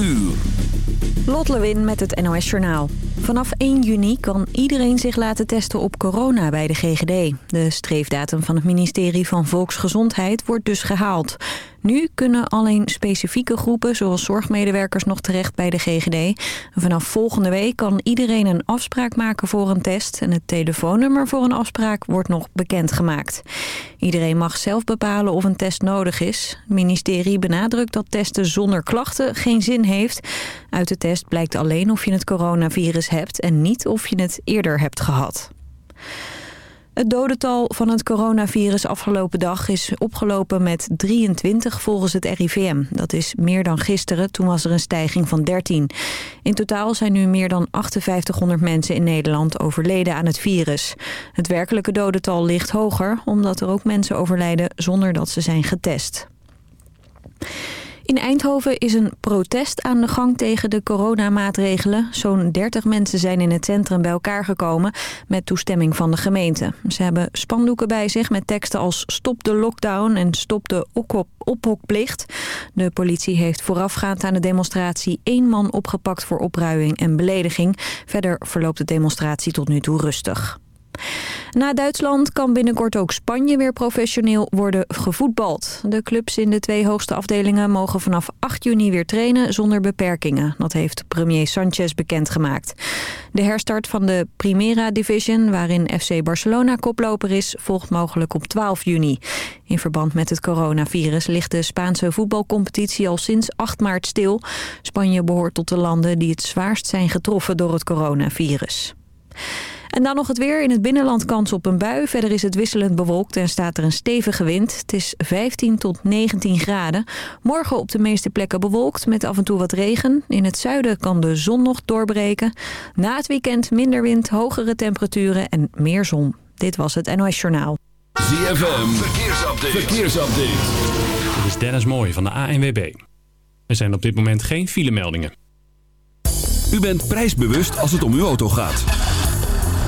uur. Lot Lewin met het NOS Journaal. Vanaf 1 juni kan iedereen zich laten testen op corona bij de GGD. De streefdatum van het ministerie van Volksgezondheid wordt dus gehaald. Nu kunnen alleen specifieke groepen, zoals zorgmedewerkers, nog terecht bij de GGD. Vanaf volgende week kan iedereen een afspraak maken voor een test... en het telefoonnummer voor een afspraak wordt nog bekendgemaakt. Iedereen mag zelf bepalen of een test nodig is. Het ministerie benadrukt dat testen zonder klachten geen zin heeft. Uit de test blijkt alleen of je het coronavirus hebt... en niet of je het eerder hebt gehad. Het dodental van het coronavirus afgelopen dag is opgelopen met 23 volgens het RIVM. Dat is meer dan gisteren, toen was er een stijging van 13. In totaal zijn nu meer dan 5800 mensen in Nederland overleden aan het virus. Het werkelijke dodental ligt hoger, omdat er ook mensen overlijden zonder dat ze zijn getest. In Eindhoven is een protest aan de gang tegen de coronamaatregelen. Zo'n 30 mensen zijn in het centrum bij elkaar gekomen met toestemming van de gemeente. Ze hebben spandoeken bij zich met teksten als stop de lockdown en stop de ophokplicht. De politie heeft voorafgaand aan de demonstratie één man opgepakt voor opruiing en belediging. Verder verloopt de demonstratie tot nu toe rustig. Na Duitsland kan binnenkort ook Spanje weer professioneel worden gevoetbald. De clubs in de twee hoogste afdelingen mogen vanaf 8 juni weer trainen zonder beperkingen. Dat heeft premier Sanchez bekendgemaakt. De herstart van de Primera Division, waarin FC Barcelona koploper is, volgt mogelijk op 12 juni. In verband met het coronavirus ligt de Spaanse voetbalcompetitie al sinds 8 maart stil. Spanje behoort tot de landen die het zwaarst zijn getroffen door het coronavirus. En dan nog het weer. In het binnenland kans op een bui. Verder is het wisselend bewolkt en staat er een stevige wind. Het is 15 tot 19 graden. Morgen op de meeste plekken bewolkt met af en toe wat regen. In het zuiden kan de zon nog doorbreken. Na het weekend minder wind, hogere temperaturen en meer zon. Dit was het NOS Journaal. ZFM, verkeersupdate. verkeersupdate. Dit is Dennis Mooij van de ANWB. Er zijn op dit moment geen filemeldingen. U bent prijsbewust als het om uw auto gaat.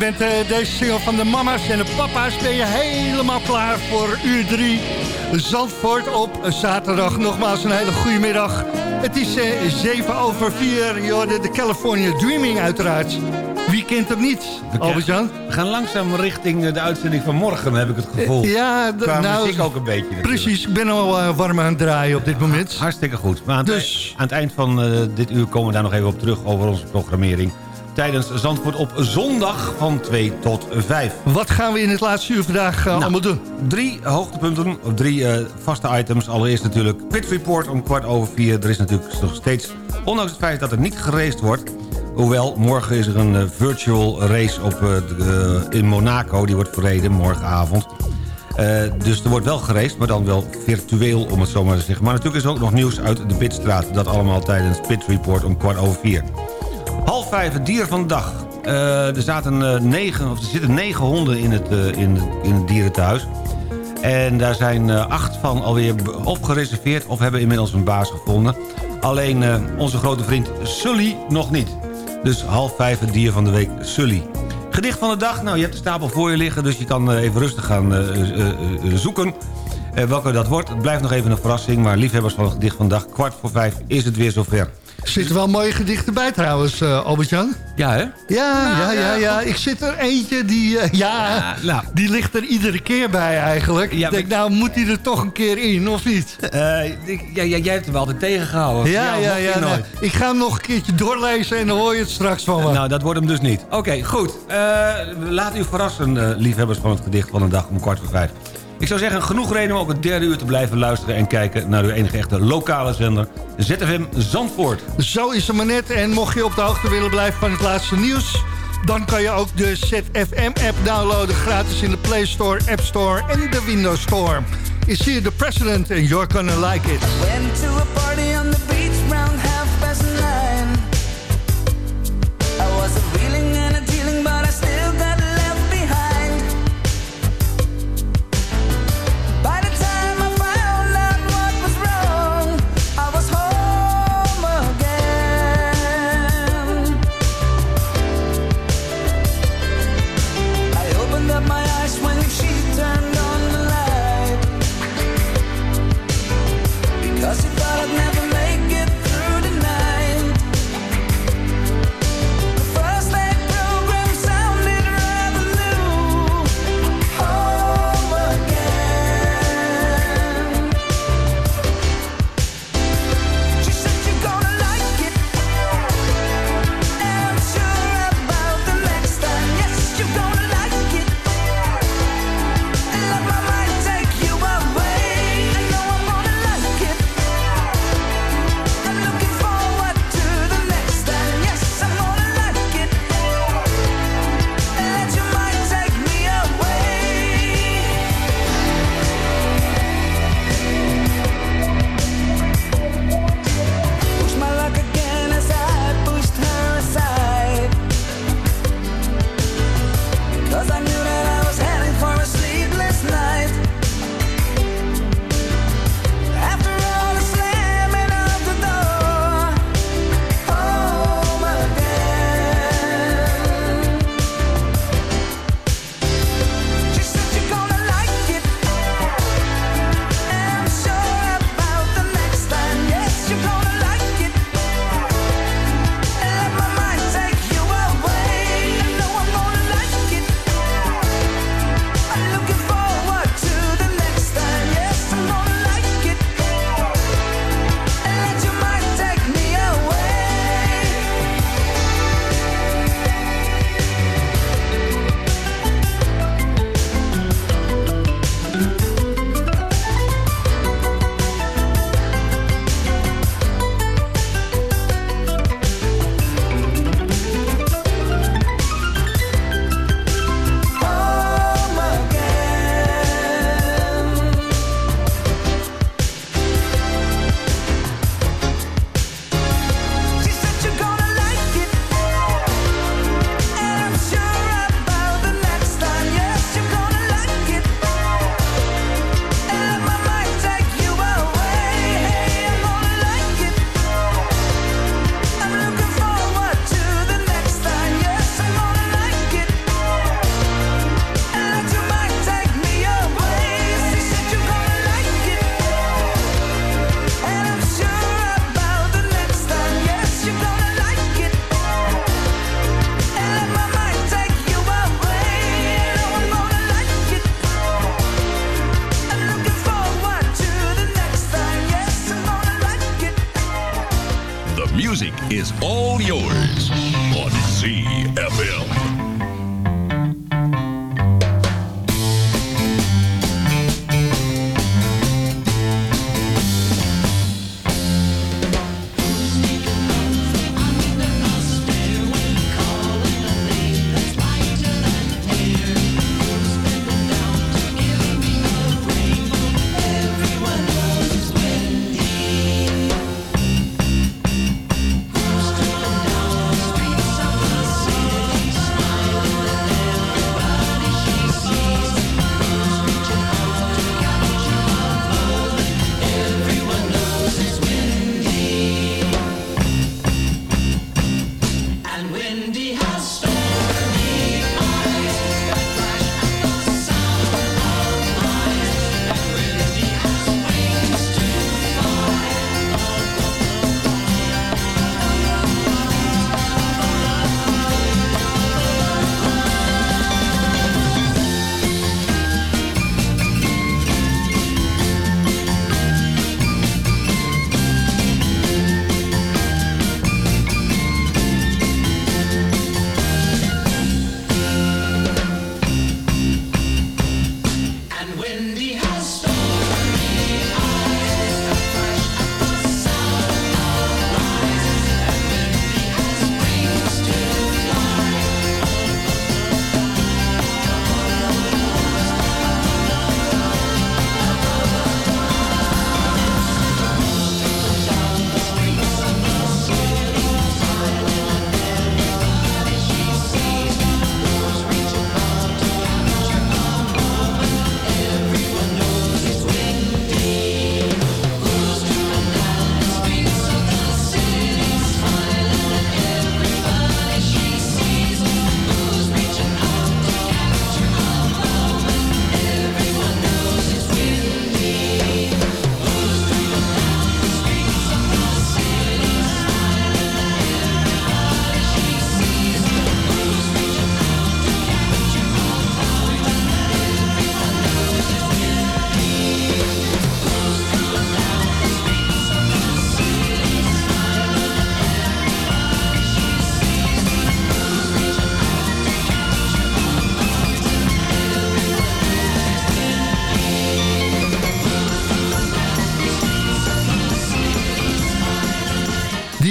En met eh, deze single van de mama's en de papa's ben je helemaal klaar voor uur 3. Zandvoort op zaterdag. Nogmaals een hele goede middag. Het is eh, 7 over 4. Je hoorde de California Dreaming uiteraard. Wie kent hem niet, Albert-Jan? We gaan langzaam richting eh, de uitzending van morgen, heb ik het gevoel. Ja, Qua nou, muziek ook een beetje natuurlijk. Precies, ik ben al warm aan het draaien op dit moment. Hartstikke goed. Maar aan, Dus- het, aan het eind van dit uur komen we daar nog even op terug over onze programmering. Tijdens Zandvoort op zondag van 2 tot 5. Wat gaan we in het laatste uur vandaag eh, allemaal doen? Drie hoogtepunten, drie eh, vaste items. Allereerst natuurlijk Pit Report om kwart over vier. Er is natuurlijk nog steeds, ondanks het feit dat er niet geraced wordt... Hoewel, morgen is er een eh, virtual race op, in Monaco. Die wordt verreden morgenavond. Dus er wordt wel geraced, maar dan wel virtueel, om het zo maar te zeggen. Maar natuurlijk is er ook nog nieuws uit de Pitstraat. Dat allemaal tijdens Pit Report om kwart over vier. Half vijf, het dier van de dag. Eh, er, zaten, eh, negen, of er zitten negen honden in het, eh, in, in het. En daar zijn acht van alweer of gereserveerd... of hebben inmiddels een baas gevonden. Alleen onze grote vriend Sully nog niet. Dus half vijf, het dier van de week, Sully. Gedicht van de dag, nou je hebt de stapel voor je liggen... dus je kan even rustig gaan zoeken... Welke dat wordt, het blijft nog even een verrassing... maar liefhebbers van het gedicht van de dag, kwart voor vijf is het weer zover. Er zitten wel mooie gedichten bij trouwens, eh, Albert-Jan. Ja, hè? Ja, ja, ja, ja. Ik zit er eentje die, eh, ja, nou. die ligt er iedere keer bij eigenlijk. Ja, ik denk, nou moet hij er toch een keer in, of niet? Eh, ik- ja, ja, jij hebt hem altijd tegengehouden. Ja, ja, ja. nou, nooit. ik ga hem nog een keertje doorlezen en dan hoor je het straks van me. Nou, dat wordt hem dus niet. Oké, goed. Laat u verrassen, liefhebbers van het gedicht van de dag om kwart voor vijf. Ik zou zeggen, genoeg reden om ook het derde uur te blijven luisteren... en kijken naar uw enige echte lokale zender, ZFM Zandvoort. Zo is het maar net. En mocht je op de hoogte willen blijven van het laatste nieuws... dan kan je ook de ZFM-app downloaden... gratis in de Play Store, App Store en de Windows Store. Is hier de president and you're gonna like it.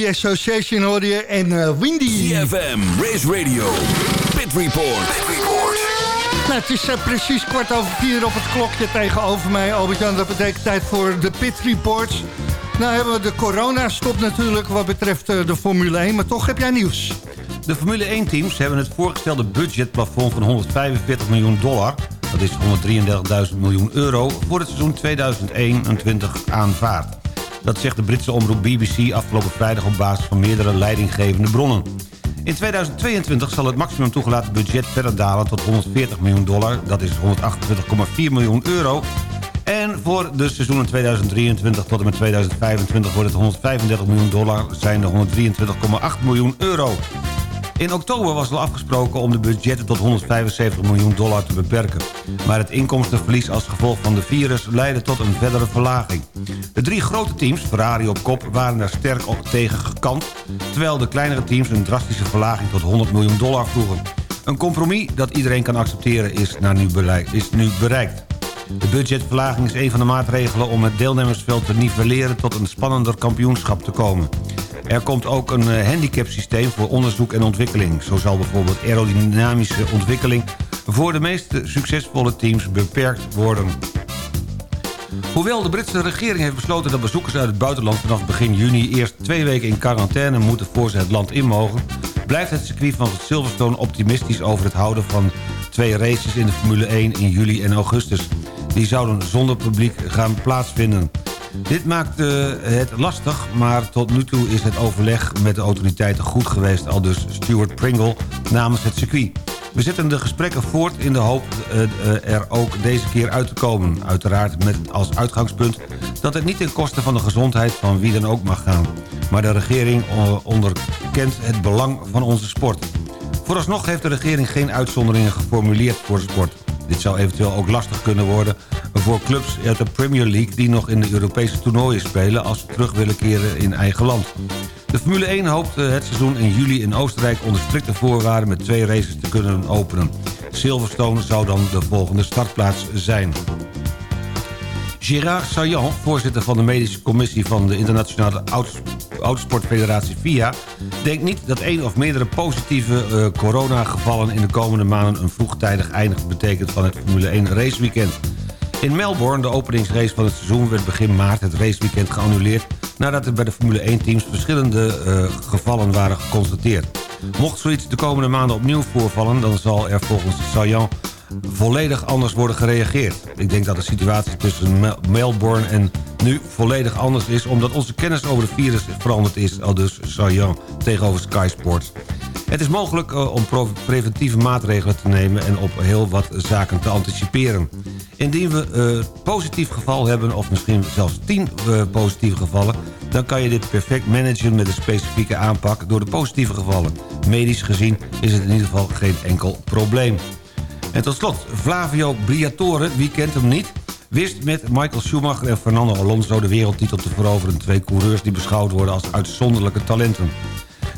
The Association hoorde je en eh, Windy. CFM, Race Radio, Pit Report. Nou, het is eh, precies kwart over vier op het klokje tegenover mij. Albert-Jan, dat betekent tijd voor de Pit Reports. Nou hebben we de corona-stop natuurlijk wat betreft eh, de Formule 1. Maar toch heb jij nieuws. De Formule 1-teams hebben het voorgestelde budgetplafond van 145 miljoen dollar... dat is 133.000 miljoen euro... voor het seizoen 2021 aanvaard. Dat zegt de Britse omroep BBC afgelopen vrijdag op basis van meerdere leidinggevende bronnen. In 2022 zal het maximum toegelaten budget verder dalen tot 140 miljoen dollar. Dat is 128,4 miljoen euro. En voor de seizoenen 2023 tot en met 2025 wordt het 135 miljoen dollar, zijn 123,8 miljoen euro. In oktober was al afgesproken om de budgetten tot 175 miljoen dollar te beperken. Maar het inkomstenverlies als gevolg van de virus leidde tot een verdere verlaging. De drie grote teams, Ferrari op kop, waren daar sterk op tegen gekant... terwijl de kleinere teams een drastische verlaging tot 100 miljoen dollar vroegen. Een compromis dat iedereen kan accepteren is, naar nu, is nu bereikt. De budgetverlaging is een van de maatregelen om het deelnemersveld te nivelleren tot een spannender kampioenschap te komen. Er komt ook een eh, handicapsysteem voor onderzoek en ontwikkeling. Zo zal bijvoorbeeld aerodynamische ontwikkeling voor de meest succesvolle teams beperkt worden. Hoewel de Britse regering heeft besloten dat bezoekers uit het buitenland vanaf begin juni eerst twee weken in quarantaine moeten voor ze het land in mogen, blijft het circuit van Silverstone optimistisch over het houden van twee races in de Formule 1 in juli en augustus. Die zouden zonder publiek gaan plaatsvinden. Dit maakt het lastig, maar tot nu toe is het overleg met de autoriteiten goed geweest... al dus Stuart Pringle namens het circuit. We zetten de gesprekken voort in de hoop eh, er ook deze keer uit te komen. Uiteraard met als uitgangspunt dat het niet ten koste van de gezondheid van wie dan ook mag gaan. Maar de regering eh, onderkent het belang van onze sport. Vooralsnog heeft de regering geen uitzonderingen geformuleerd voor sport. Dit zou eventueel ook lastig kunnen worden voor clubs uit de Premier League... die nog in de Europese toernooien spelen als ze terug willen keren in eigen land. De Formule 1 hoopt eh, het seizoen in juli in Oostenrijk onder strikte voorwaarden met twee races te kunnen openen. Silverstone zou dan de volgende startplaats zijn. Gérard Saillant, voorzitter van de medische commissie van de internationale Ouds- autosportfederatie FIA... denkt niet dat één of meerdere positieve eh, coronagevallen in de komende maanden... een vroegtijdig eindig betekent van het Formule 1 raceweekend. In Melbourne, de openingsrace van het seizoen, werd begin maart het raceweekend geannuleerd... nadat er bij de Formule 1-teams verschillende eh, gevallen waren geconstateerd. Mocht zoiets de komende maanden opnieuw voorvallen... dan zal er volgens Saillant volledig anders worden gereageerd. Ik denk dat de situatie tussen Mel- Melbourne en nu volledig anders is... omdat onze kennis over het virus veranderd is, al dus Saillant tegenover Sky Sports. Het is mogelijk eh, om preventieve maatregelen te nemen... en op heel wat zaken te anticiperen. Indien we een positief geval hebben, of misschien zelfs 10 eh, positieve gevallen... dan kan je dit perfect managen met een specifieke aanpak door de positieve gevallen. Medisch gezien is het in ieder geval geen enkel probleem. En tot slot, Flavio Briatore, wie kent hem niet... wist met Michael Schumacher en Fernando Alonso de wereldtitel te veroveren... twee coureurs die beschouwd worden als uitzonderlijke talenten.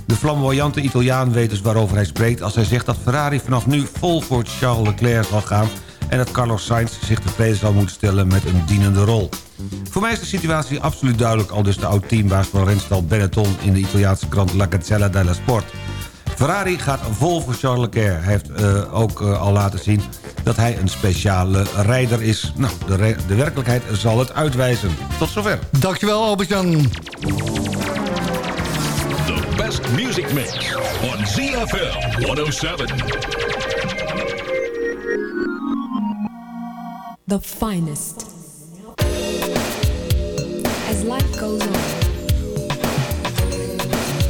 De flamboyante Italiaan weet dus waarover hij spreekt... als hij zegt dat Ferrari vanaf nu vol voor Charles Leclerc zal gaan... en dat Carlos Sainz zich tevreden zal moeten stellen met een dienende rol. Voor mij is de situatie absoluut duidelijk... al dus de oud-teambaas van renstal Benetton... in de Italiaanse krant La Gazzella dello Sport... Ferrari gaat vol voor Charles Leclerc. Hij heeft eh, ook eh, al laten zien dat hij een speciale rijder is. Nou, de, de werkelijkheid zal het uitwijzen. Tot zover. Dankjewel Albert-Jan. The best music mix on ZFM 107. the finest. As life goes on,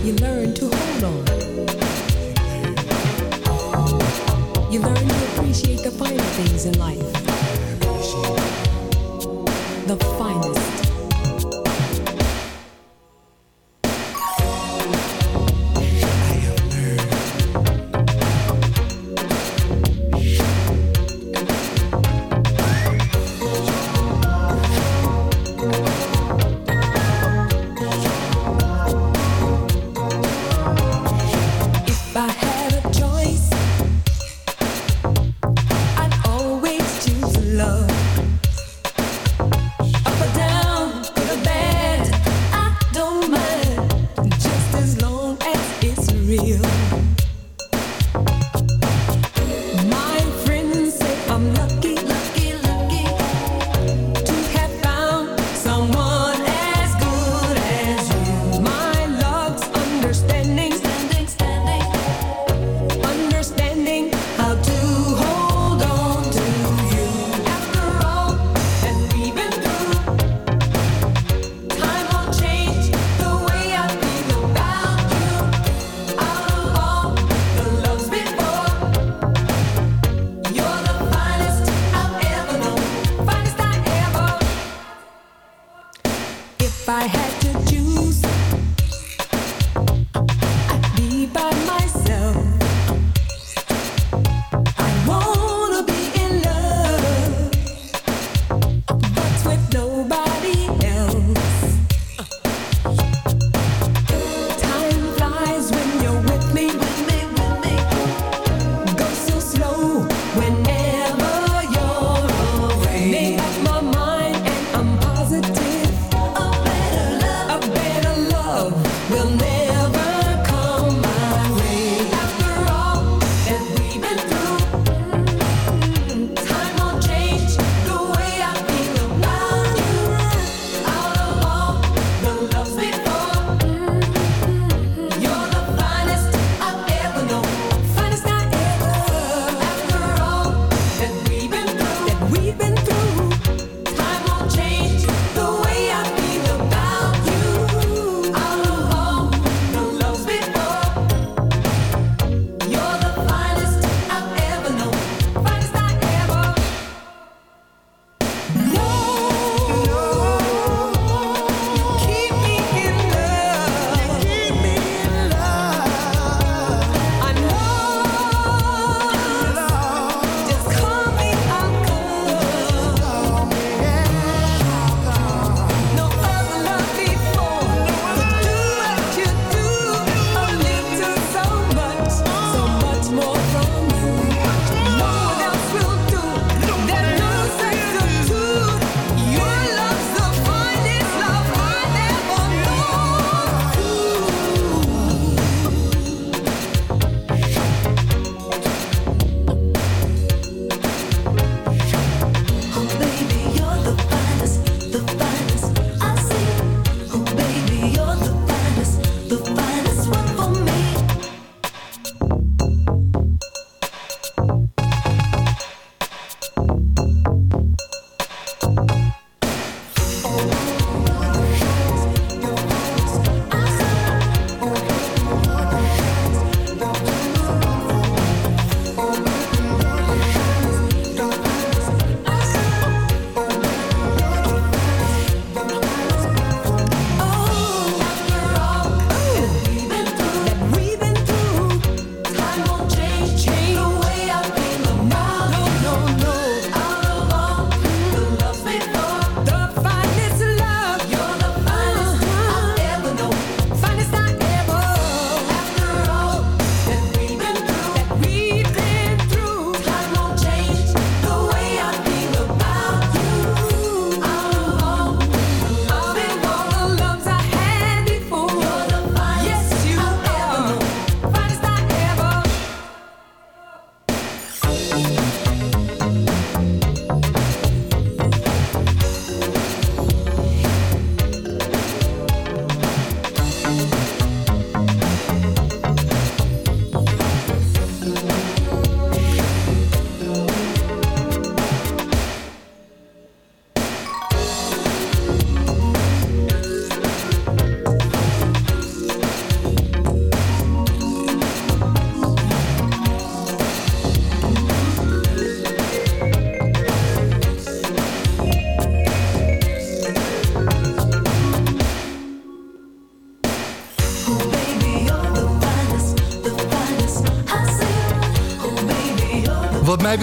you learn to hold on. You learn to appreciate the finer things in life. The finest.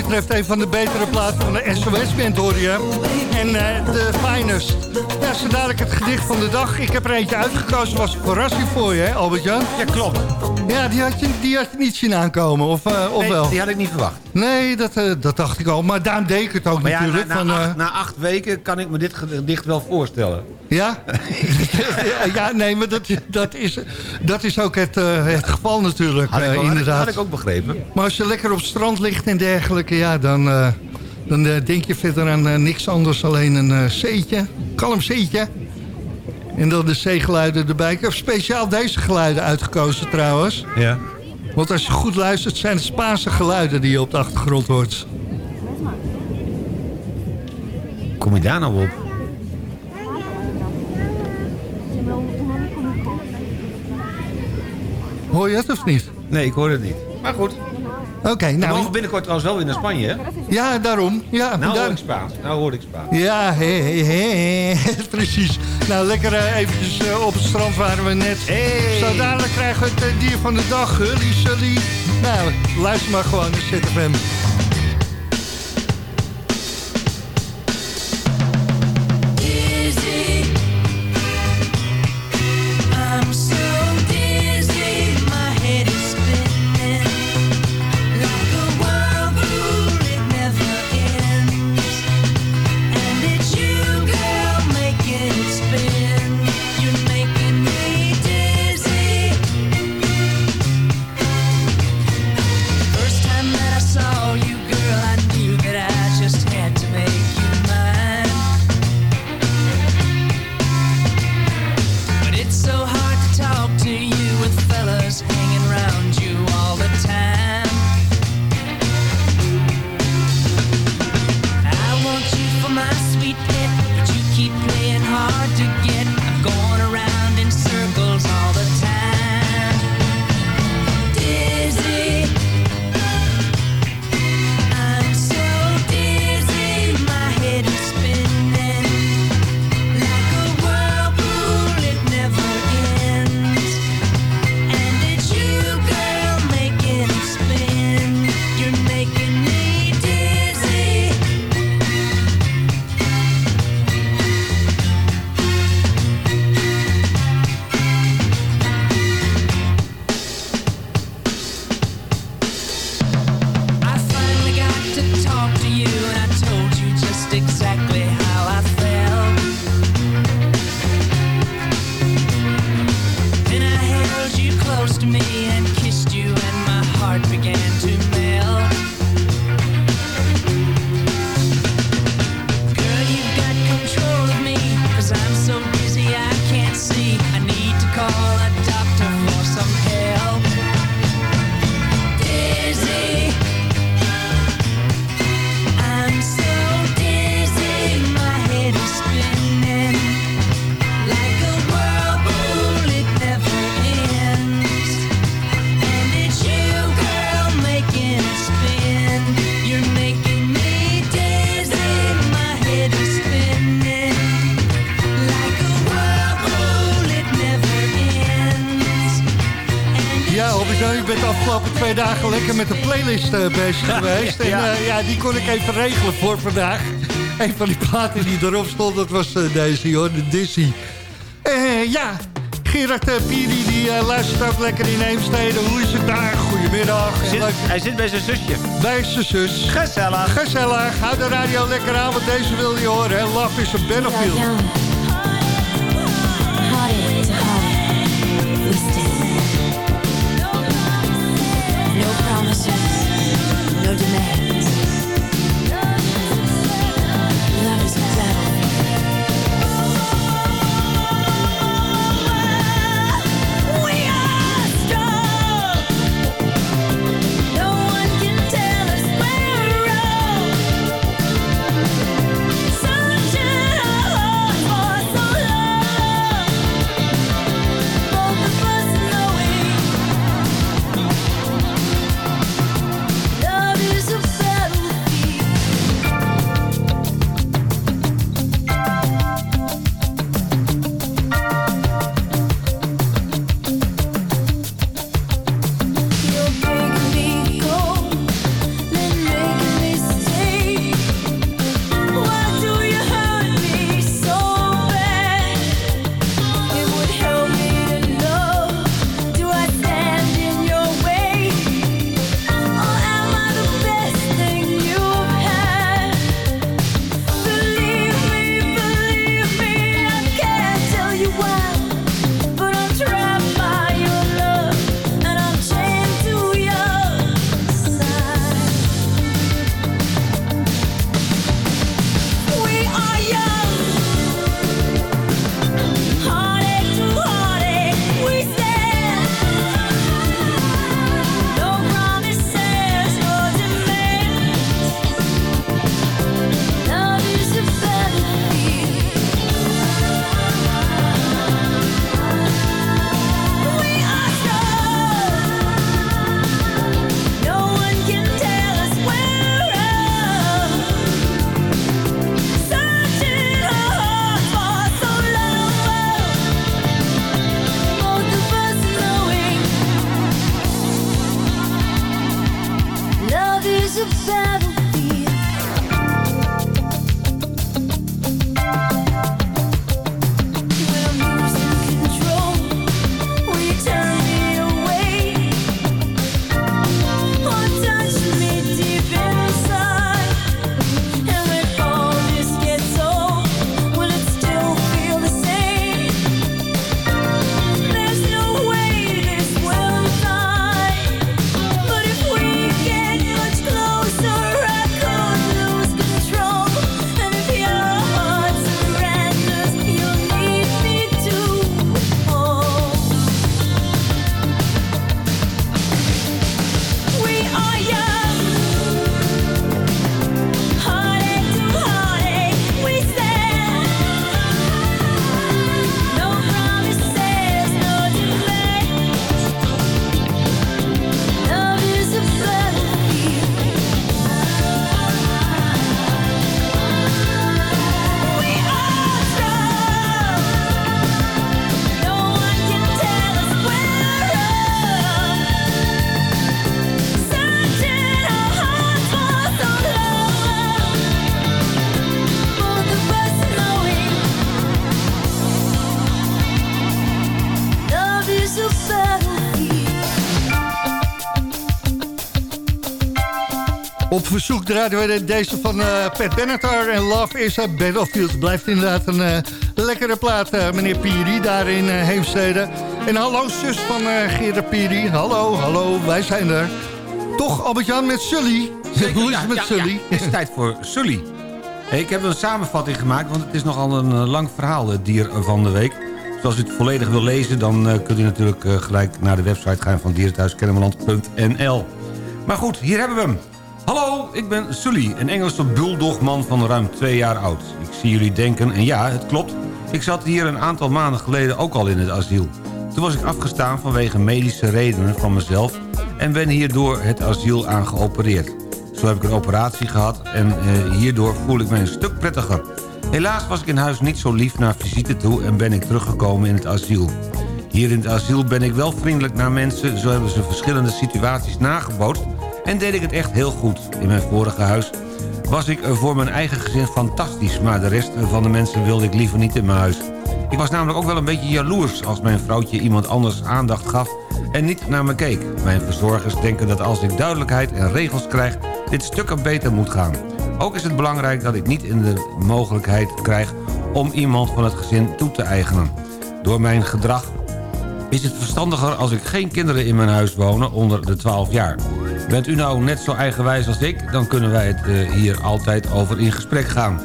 Betreft een van de betere platen van de SOS-band. En eh, de Finest. Ja, zo dadelijk het gedicht van de dag. Ik heb er eentje uitgekozen, was een verrassing voor je, Albert-Jan? Ja, klopt. Ja, die had je, die had je niet zien aankomen, of, eh, of Nee, wel? die had ik niet verwacht. Nee, dat, eh, dat dacht ik al. Maar daarom deed ik het ook Maar ja, na, natuurlijk. na, van, eh, acht, na acht weken kan ik me dit gedicht wel voorstellen. Ja? ja, nee, maar dat, dat, is, dat is ook het, eh, het geval natuurlijk, Had ik, eh, wel- had ik- inderdaad. had ik ook begrepen. Maar als je lekker op het strand ligt en dergelijke, ja, dan, eh, dan eh, denk je verder aan eh, niks anders. Alleen een eh zeetje, kalm zeetje. En dan de zeegeluiden erbij. Ik heb speciaal deze geluiden uitgekozen trouwens. Ja. Want als je goed luistert, zijn het Spaanse geluiden die je op de achtergrond hoort. Kom je daar nou op? Hoor je het of niet? Nee, ik hoor het niet. Maar goed. Oké, We nou... mogen binnenkort trouwens wel weer naar Spanje, hè? Ja, daarom. Ja, Nou daar- hoor ik Spaans. Nou hoor ik Spaans. Ja, hé. precies. Nou, lekker eh, eventjes eh, op het strand waren we net. Zo dadelijk krijgen we het eh, dier van de dag, Hully Sully. Nou, luister maar gewoon naar ZFM. Playlist eh, bezig geweest. En Ja. eh, ja, die kon ik even regelen voor vandaag. Een van die platen die erop stond, dat was eh, deze, hoor, de Dizzy. Eh, ja, Gerard uh, Piri, die luistert ook lekker in Heemstede. Hoe is het daar? Goedemiddag. En Zit- leuk- hij zit bij zijn zusje. Bij zijn zus. Gezellig. Gezellig. Hou de radio lekker aan, want deze wil je horen. Hè? Love is a battlefield. Op verzoek draaien we deze van eh, Pat Benatar en Love is a Battlefield. Blijft inderdaad een eh, lekkere plaat, eh, meneer Piri, daar in Heemstede. En hallo zus van Gerard Piri. Hallo, hallo, wij zijn er. Toch Albert-Jan met Sully. Hoe is het met Sully? het is tijd voor Sully. Hey, ik heb een samenvatting gemaakt, want het is nogal een lang verhaal, het dier van de week. Dus als u het volledig wil lezen, dan kunt u natuurlijk gelijk naar de website gaan van dierenthuiskennemerland.nl. Maar goed, hier hebben we hem. Hallo, ik ben Sully, een Engelse bulldogman van ruim twee jaar oud. Ik zie jullie denken, en ja, het klopt, ik zat hier een aantal maanden geleden ook al in het asiel. Toen was ik afgestaan vanwege medische redenen van mezelf... en ben hierdoor het asiel aan geopereerd. Zo heb ik een operatie gehad en eh, hierdoor voel ik mij een stuk prettiger. Helaas was ik in huis niet zo lief naar visite toe... en ben ik teruggekomen in het asiel. Hier in het asiel ben ik wel vriendelijk naar mensen... zo hebben ze verschillende situaties nagebootst... en deed ik het echt heel goed. In mijn vorige huis was ik eh, voor mijn eigen gezin fantastisch... maar de rest van de mensen wilde ik liever niet in mijn huis. Ik was namelijk ook wel een beetje jaloers als mijn vrouwtje iemand anders aandacht gaf en niet naar me keek. Mijn verzorgers denken dat als ik duidelijkheid en regels krijg, dit stukken beter moet gaan. Ook is het belangrijk dat ik niet in de mogelijkheid krijg om iemand van het gezin toe te eigenen. Door mijn gedrag is het verstandiger als ik geen kinderen in mijn huis wonen onder de 12 jaar. Bent u nou net zo eigenwijs als ik, dan kunnen wij het eh, hier altijd over in gesprek gaan.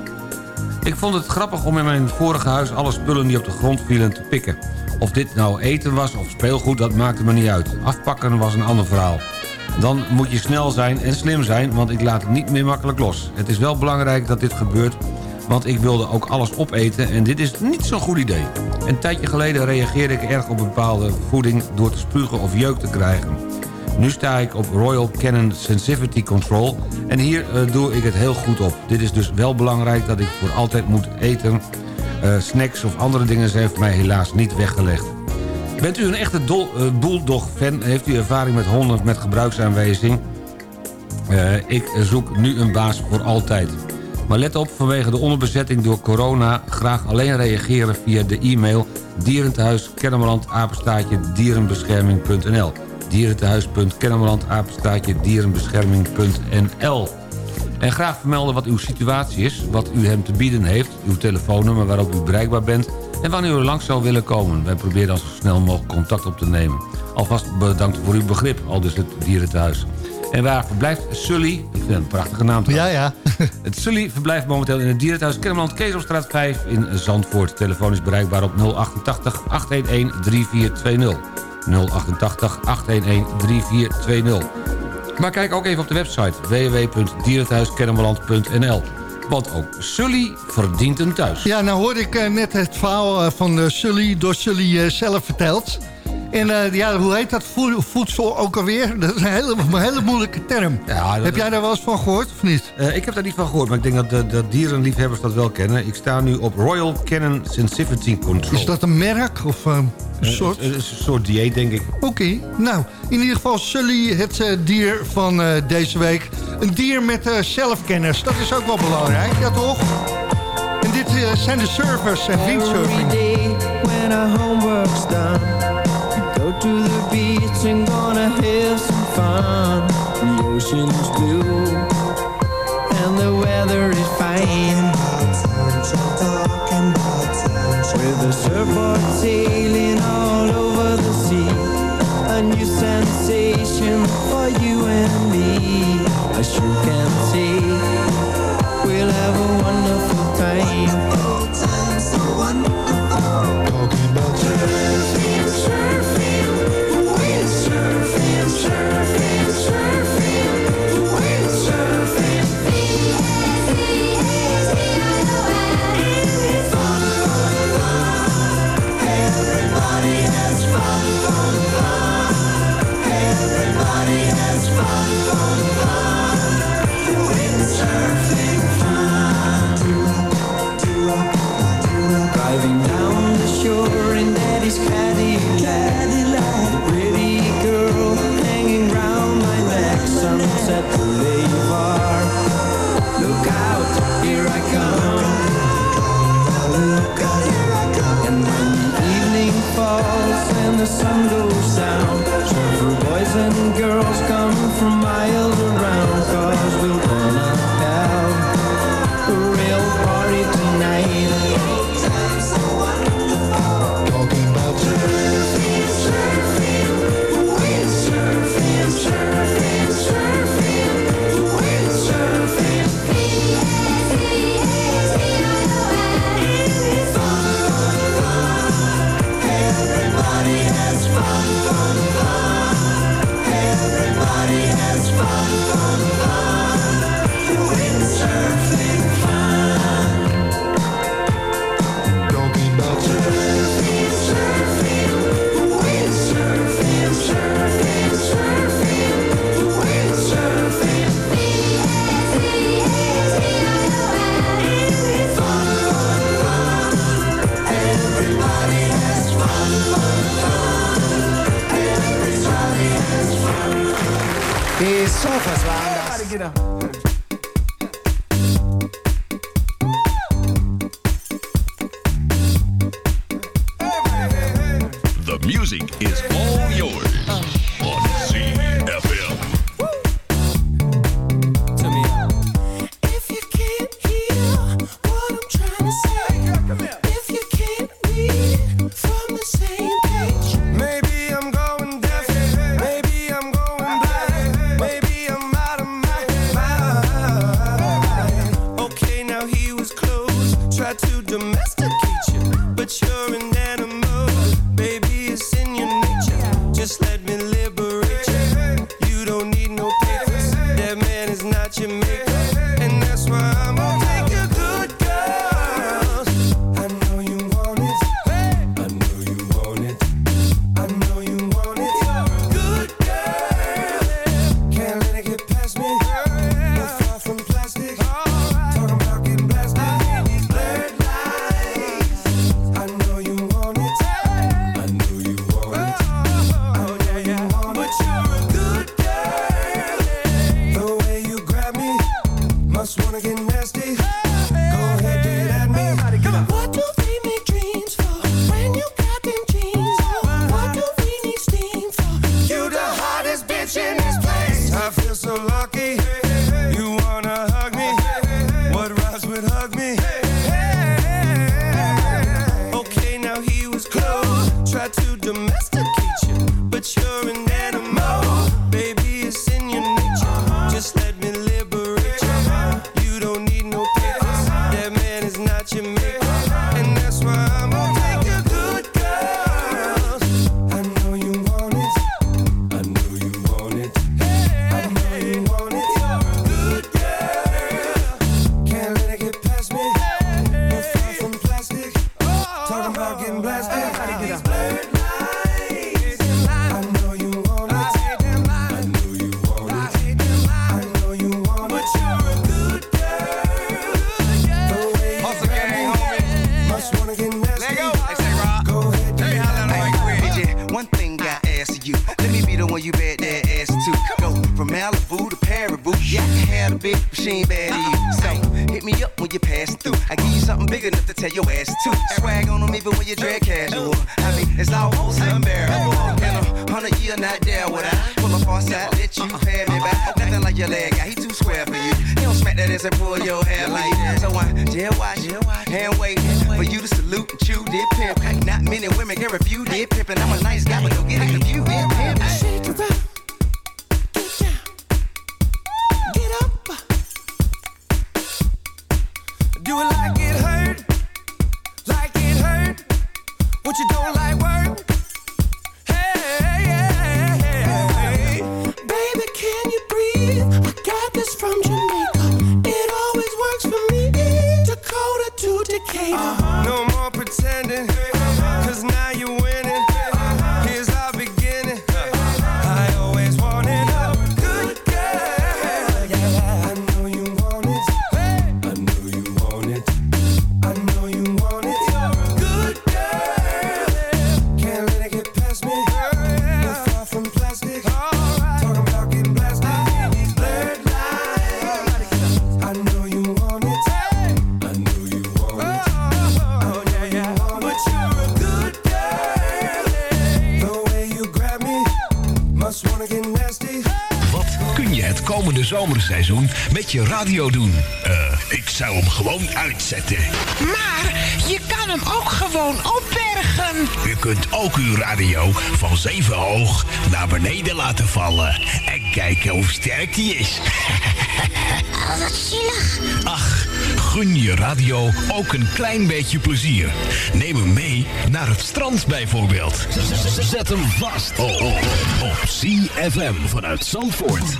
Ik vond het grappig om in mijn vorige huis alle spullen die op de grond vielen te pikken. Of dit nou eten was of speelgoed, dat maakte me niet uit. Afpakken was een ander verhaal. Dan moet je snel zijn en slim zijn, want ik laat het niet meer makkelijk los. Het is wel belangrijk dat dit gebeurt, want ik wilde ook alles opeten... en dit is niet zo'n goed idee. Een tijdje geleden reageerde ik erg op bepaalde voeding... door te spugen of jeuk te krijgen. Nu sta ik op Royal Canin Sensitivity Control en hier eh, doe ik het heel goed op. Dit is dus wel belangrijk dat ik voor altijd moet eten. Eh, snacks of andere dingen zijn voor mij helaas niet weggelegd. Bent u een echte eh, bulldog-fan? Heeft u ervaring met honden met gebruiksaanwijzing? Ik zoek nu een baas voor altijd. Maar let op, vanwege de onderbezetting door corona... graag alleen reageren via de e-mail... dierentehuiskennemerland apenstaatje dierenbescherming.nl dierentehuis.kennemerland apenstaatje dierenbescherming.nl En graag vermelden wat uw situatie is, wat u hem te bieden heeft... uw telefoonnummer waarop u bereikbaar bent... en wanneer u langs zou willen komen. Wij proberen dan zo snel mogelijk contact op te nemen. Alvast bedankt voor uw begrip, al dus het dierentehuis. En waar verblijft Sully? Ik vind een prachtige naam. Ja, ja. Het Sully verblijft momenteel in het dierenthuis Kennemerland Kezelstraat 5 in Zandvoort. Telefoon is bereikbaar op 088 811 3420. 088 811 3420. Maar kijk ook even op de website www.dierenthuiskennemerland.nl. Want ook Sully verdient een thuis. Ja, nou hoorde ik eh, net het verhaal eh, van eh, Sully door Sully zelf verteld. En eh, ja, hoe heet dat vo- voedsel ook alweer? Dat is een hele, een hele moeilijke term. Ja, dat- Heb jij daar wel eens van gehoord of niet? Eh, ik heb daar niet van gehoord, maar ik denk dat de, de dierenliefhebbers dat wel kennen. Ik sta nu op Royal Canin Sensitivity Control. Is dat een merk of eh, een soort? het is een soort dieet, denk ik. Oké, nou, in ieder geval Sully, het eh, dier van eh, deze week. Een dier met eh, zelfkennis, dat is ook wel belangrijk, ja toch? En dit zijn de surfers en windsurfing. when our homework's done. Go to the beach and gonna have some fun. The ocean's blue and the weather is fine. With a surfboard sailing all over the sea. A new sensation for you and me. As you can see, we'll have a wonderful time. big enough to tear your ass too. Swag on them even when you drag casual. I mean, it's almost unbearable. In a hundred year, not there would I pull up on side, let you uh-uh. pay me back. Nothing like your leg guy, he too square for you. He don't smack that ass and pull your hair like that. So I dare watch and waiting for you to salute and chew dip pimp. Not many women can refuse dip pimp, and I'm a nice guy, but don't get it confused. Dip I Shake it up. do it like what you don't like zomerseizoen met je radio doen? Eh, ik zou hem gewoon uitzetten. Maar je kan hem ook gewoon opbergen. Je kunt ook uw radio van zeven hoog naar beneden laten vallen. En kijken hoe sterk die is. Ah, wat zielig. Ach, gun je radio ook een klein beetje plezier. Neem hem mee naar het strand bijvoorbeeld. Zet hem vast op, op CFM vanuit Zandvoort.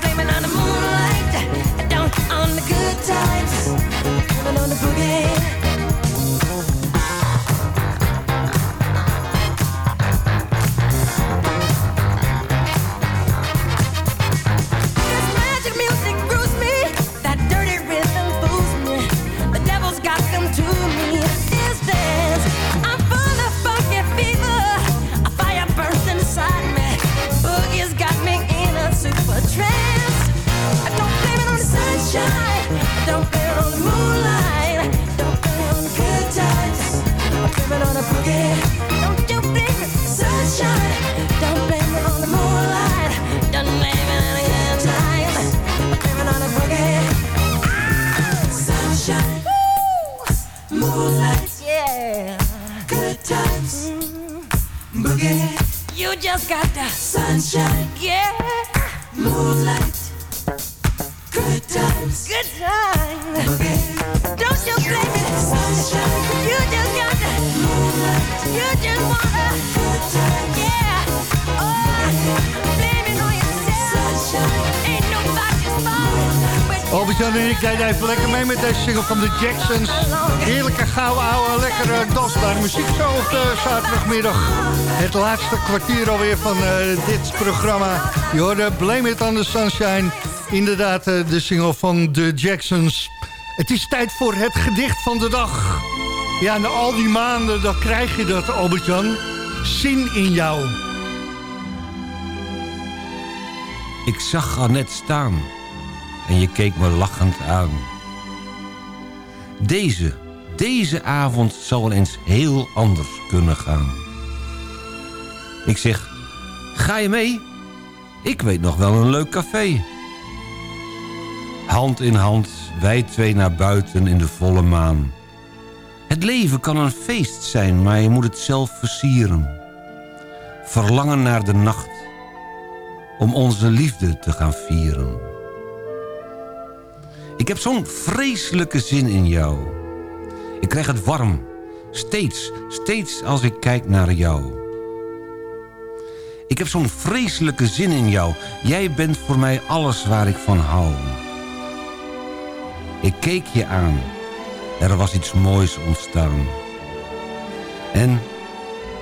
Claiming I'm de Jacksons. Heerlijke gouden oude, lekkere dansbare muziek zo op de zaterdagmiddag. Het laatste kwartier alweer van eh, dit programma. Je hoorde Blame It on the Sunshine. Inderdaad, eh, de single van de Jacksons. Het is tijd voor het gedicht van de dag. Ja, na al die maanden, dan krijg je dat, Albert-Jan. Zin in jou. Ik zag Annette staan en je keek me lachend aan. Deze, deze avond wel eens heel anders kunnen gaan. Ik zeg, ga je mee? Ik weet nog wel een leuk café. Hand in hand, wij twee naar buiten in de volle maan. Het leven kan een feest zijn, maar je moet het zelf versieren. Verlangen naar de nacht, om onze liefde te gaan vieren. Ik heb zo'n vreselijke zin in jou. Ik krijg het warm, steeds, steeds als ik kijk naar jou. Ik heb zo'n vreselijke zin in jou. Jij bent voor mij alles waar ik van hou. Ik keek je aan. Er was iets moois ontstaan. En,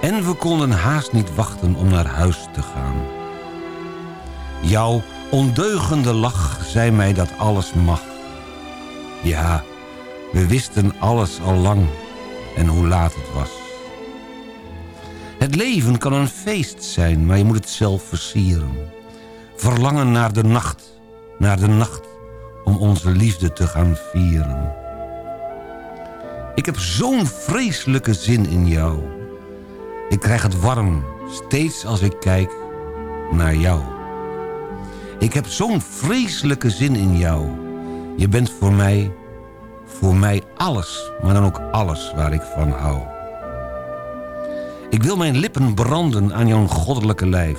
en we konden haast niet wachten om naar huis te gaan. Jouw ondeugende lach zei mij dat alles mag. Ja, we wisten alles al lang en hoe laat het was. Het leven kan een feest zijn, maar je moet het zelf versieren. Verlangen naar de nacht, naar de nacht om onze liefde te gaan vieren. Ik heb zo'n vreselijke zin in jou. Ik krijg het warm, steeds als ik kijk naar jou. Ik heb zo'n vreselijke zin in jou. Je bent voor mij, voor mij alles, maar dan ook alles waar ik van hou. Ik wil mijn lippen branden aan jouw goddelijke lijf.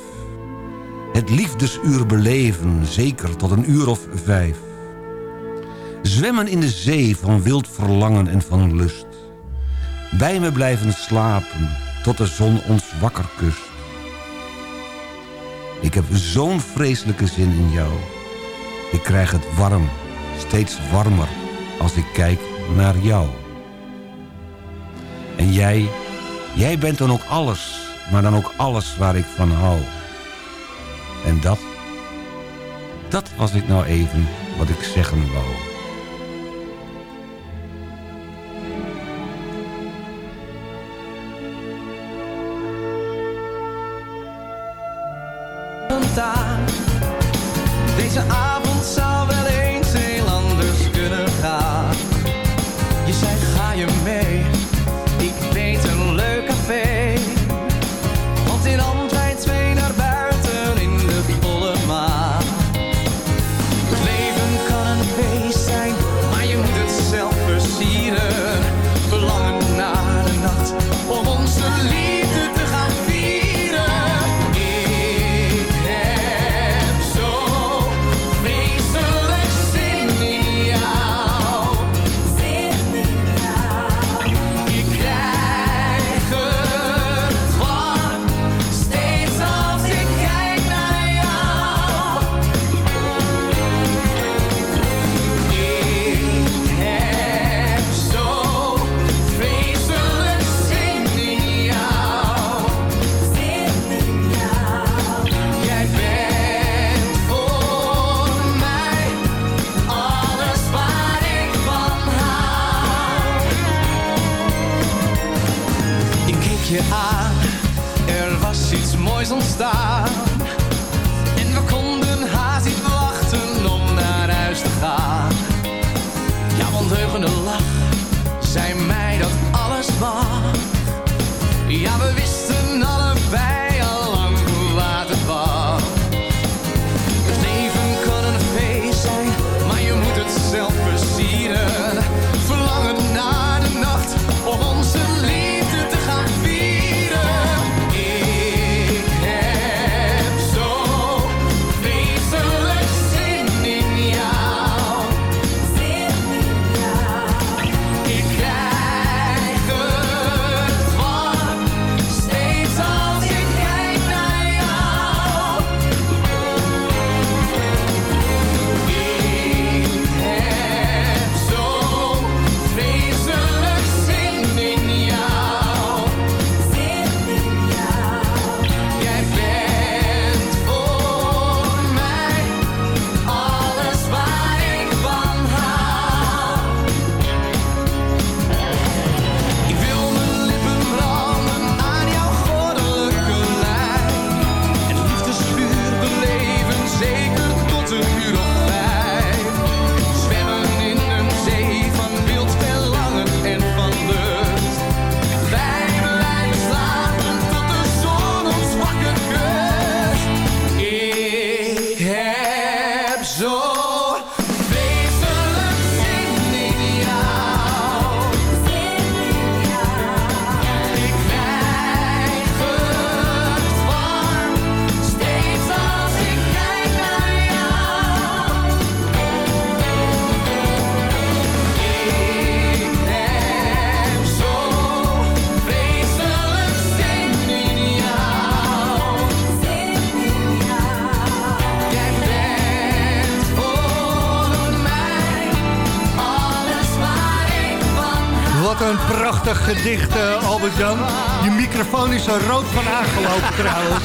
Het liefdesuur beleven, zeker tot een uur of vijf. Zwemmen in de zee van wild verlangen en van lust. Bij me blijven slapen, tot de zon ons wakker kust. Ik heb zo'n vreselijke zin in jou. Ik krijg het warm, steeds warmer, als ik kijk naar jou. En jij, jij bent dan ook alles, maar dan ook alles waar ik van hou. En dat, dat was ik nou even wat ik zeggen wou. Een prachtig gedicht, eh, Albert-Jan. Je microfoon is er rood van aangelopen trouwens.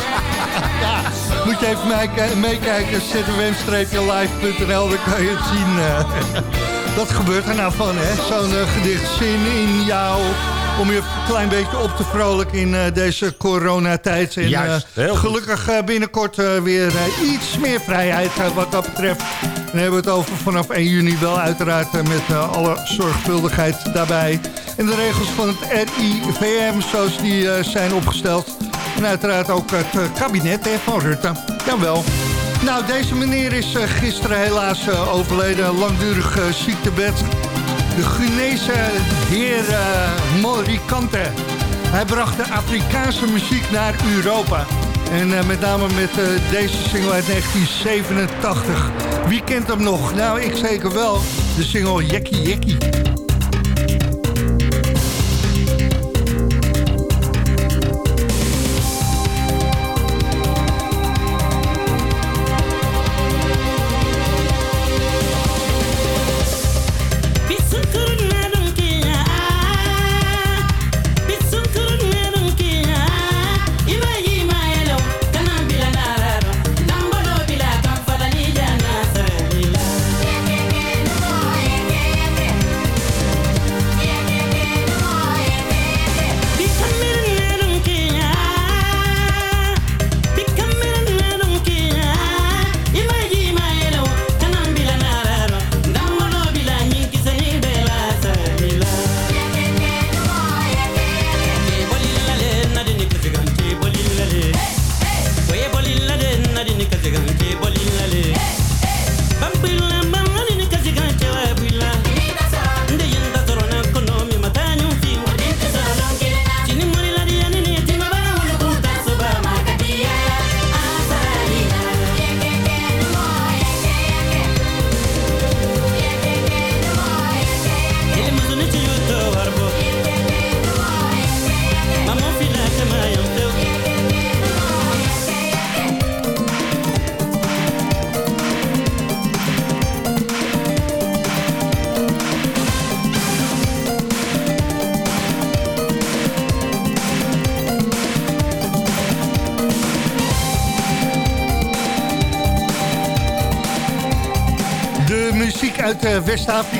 ja, moet je even mee- meekijken, zwm-live.nl, dan kan je het zien. eh. Wat gebeurt er nou van, hè? Zo'n eh, gedicht, zin in jou... om je een klein beetje op te vrolijken in deze coronatijd. En Juist, gelukkig binnenkort weer iets meer vrijheid wat dat betreft. Dan hebben we het over vanaf 1 juni wel uiteraard met alle zorgvuldigheid daarbij. En de regels van het RIVM zoals die eh, zijn opgesteld. En uiteraard ook het eh, kabinet hè, van Rutte. Jawel. Nou, deze meneer is eh, gisteren helaas overleden. Langdurig ziektebed. De Gunese heer Morikante. Hij bracht de Afrikaanse muziek naar Europa. En met name met deze single uit 1987. Wie kent hem nog? Nou, ik zeker wel. De single Jekkie Jekkie.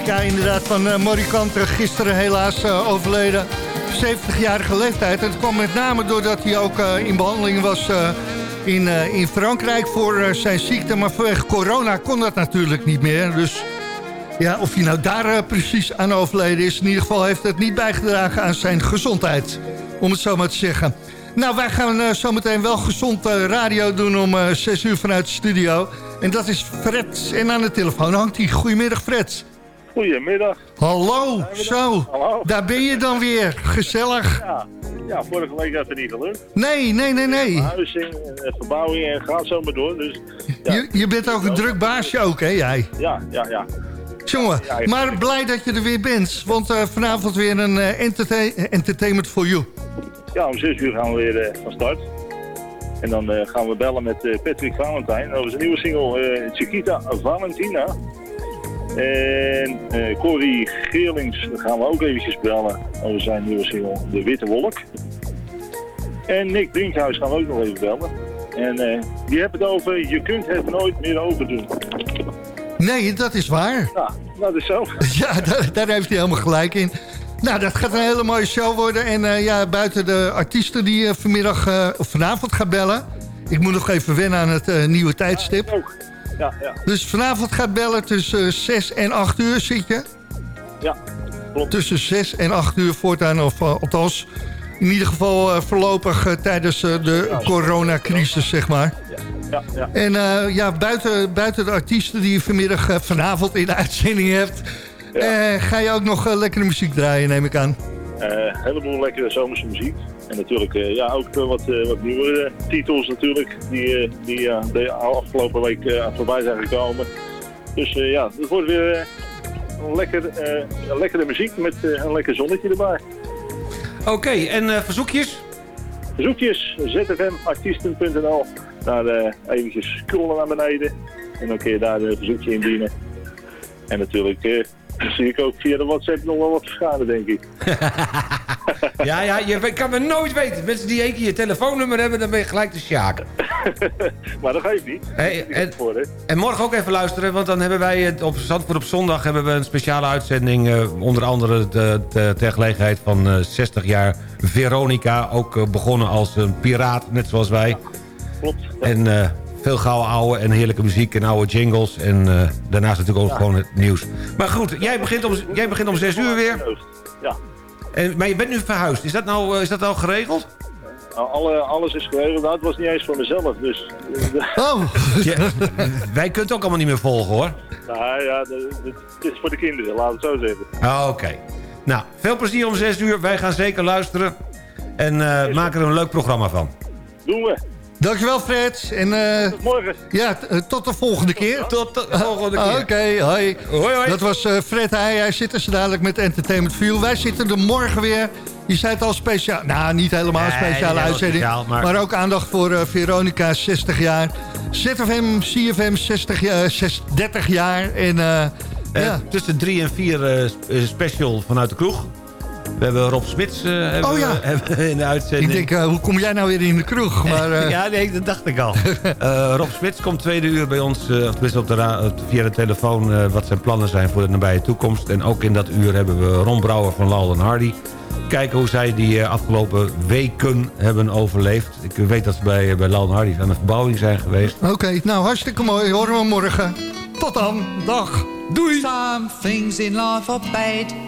West-Afrika, inderdaad, van Morikante. Gisteren helaas eh, overleden. 70-jarige leeftijd. En het kwam met name doordat hij ook eh, in behandeling was in, in Frankrijk voor zijn ziekte. Maar vanwege corona kon dat natuurlijk niet meer. Dus ja, of hij nou daar precies aan overleden is... in ieder geval heeft het niet bijgedragen aan zijn gezondheid. Om het zo maar te zeggen. Nou, wij gaan eh, zometeen wel gezond radio doen om eh 6 uur vanuit de studio. En dat is Fred. En aan de telefoon hangt hij. Goedemiddag, Fred. Goedemiddag. Hallo, zo. Hallo. Daar ben je dan weer. Gezellig. Ja, ja, vorige week had het niet gelukt. Nee, nee, nee, nee. Verhuizing, en verbouwing en gaat zo maar door. Dus Je, je bent ook een druk baasje ook, hè, jij? ja, ja, ja. Jongen, maar blij dat je er weer bent. Want eh, vanavond weer een eh, entertain- entertainment for you. Ja, om 6 uur gaan we weer eh, van start. En dan eh, gaan we bellen met eh, Patrick Valentijn over zijn nieuwe single eh, Chiquita Valentina. En eh Corrie Geerlings gaan we ook eventjes bellen over zijn nieuwe single De Witte Wolk. En Nick Brinkhuis gaan we ook nog even bellen. En eh, die hebben het over Je kunt het nooit meer overdoen. Nee, dat is waar. Ja, dat is zo. Ja, daar, daar heeft hij helemaal gelijk in. Nou, dat gaat een hele mooie show worden. En eh, ja, buiten de artiesten die vanmiddag of vanavond gaat bellen. Ik moet nog even wennen aan het nieuwe tijdstip. Ja, ja, Dus vanavond gaat bellen tussen 6 en 8 uur zit je. ja. Klopt. Tussen 6 en 8 uur voortaan, of eh, althans... In ieder geval eh, voorlopig eh, tijdens de coronacrisis, zeg maar. Ja, ja. En ja, buiten, buiten de artiesten die je vanmiddag, vanavond in de uitzending hebt... ga je ook nog lekkere muziek draaien, neem ik aan. Een heleboel lekkere zomerse muziek. En natuurlijk eh, ja, ook eh, wat, eh, wat nieuwere titels natuurlijk. Die, die de afgelopen week voorbij zijn gekomen. Dus ja, het wordt weer een, lekker, een lekkere muziek met een lekker zonnetje erbij. Oké, en verzoekjes? Verzoekjes, zfmartiesten.nl. Daar eventjes scrollen naar beneden. En dan kun je daar een verzoekje indienen. En natuurlijk eh, zie ik ook via de WhatsApp nog wel wat verschijnen, denk ik. Ja, ja, je kan me nooit weten. Mensen die één keer je telefoonnummer hebben, dan ben je gelijk te sjaken. maar dat geeft niet. Hey, en, Voor, hè? en morgen ook even luisteren, want dan hebben wij het op Zandvoort op zondag hebben we een speciale uitzending. eh, onder andere de, de- ter gelegenheid van eh, 60 jaar Veronica. Ook eh, begonnen als een piraat, net zoals wij. Klopt. En eh, veel gouden ouwe en heerlijke muziek en oude jingles. En eh, daarnaast natuurlijk ook gewoon het nieuws. Maar goed, jij begint om, jij begint om 6 uur weer. Ja. En, maar je bent nu verhuisd. Is dat nou, eh, is dat nou geregeld? Nou, alle, alles is geregeld. Nou, het was niet eens voor mezelf, dus... Oh! wij kunnen het ook allemaal niet meer volgen, hoor. nou ja, het is voor de kinderen, laat het zo zeggen. Ah, Oké. Nou, veel plezier om 6 uur. Wij gaan zeker luisteren. En eh, maken er een leuk programma van. Doen we. Dankjewel Fred. En, eh, Tot morgen. Ja, eh, tot de volgende keer. Tot de volgende keer. Ah, Oké, hoi. Hoi, hoi. Dat was eh, Fred Heij. Hij zit er zo dadelijk met Entertainment View. Wij zitten er morgen weer. Je zei het al speciaal. Nou, niet helemaal een Nee, speciale niet helemaal uitzending. speciaal, maar- maar... ook aandacht voor eh, Veronica, 60 jaar. ZFM, CFM, 60 jaar, 6, 30 jaar. En ja. Tussen 3 en 4 special vanuit de kroeg. We hebben Rob Smits eh, hebben, Oh ja. we- hebben we in de uitzending. Ik denk, eh, hoe kom jij nou weer in de kroeg? Maar, eh, ja, nee, dat dacht ik al. Eh, Rob Smits komt tweede uur bij ons, eh, of tenminste op de via de telefoon... eh, wat zijn plannen zijn voor de nabije toekomst. En ook in dat uur hebben we Ron Brouwer van Lal en Hardy. Kijken hoe zij die afgelopen weken hebben overleefd. Ik weet dat ze bij, bij Lal en Hardy aan de verbouwing zijn geweest. Oké, nou hartstikke mooi. Horen we morgen. Tot dan. Dag. Doei. Some things in life are bad.